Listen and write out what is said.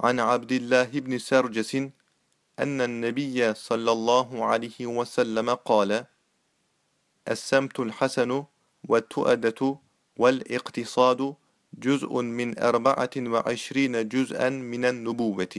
عن عبد الله بن سرجس أن النبي صلى الله عليه وسلم قال السمت الحسن والتؤدة والاقتصاد جزء من أربعة وعشرين جزءا من النبوة.